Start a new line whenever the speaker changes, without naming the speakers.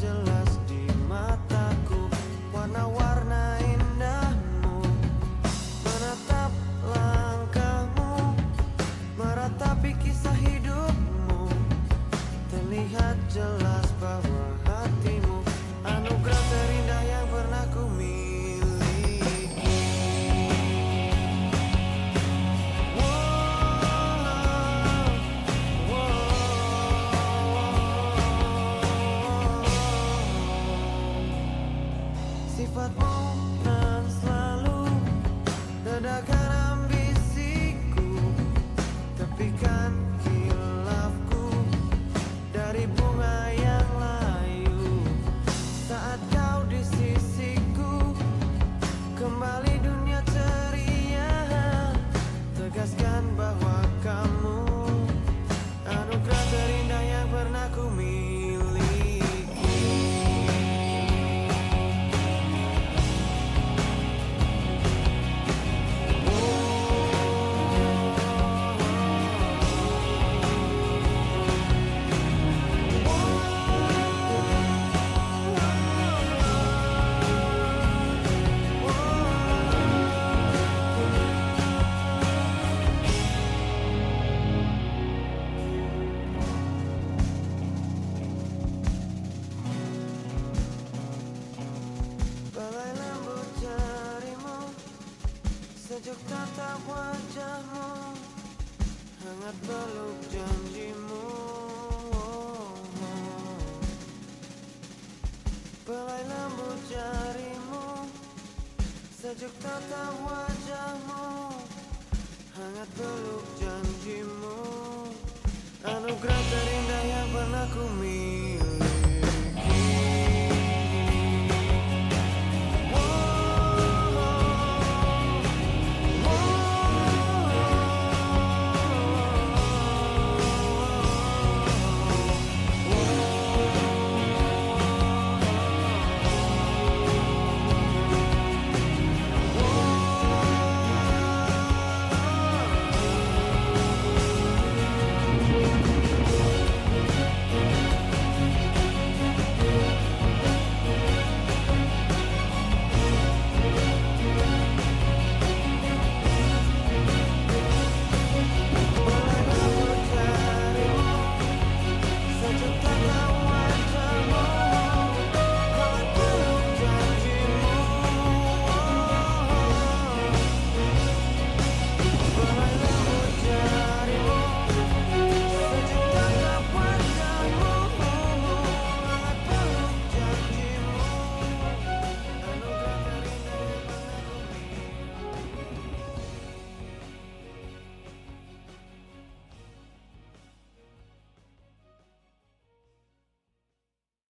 jelas di mataku. Warna-warni but. Sejuk tatap wajahmu Hangat peluk janjimu. Pelai lembut jarimu Sejuk tatap wajahmu.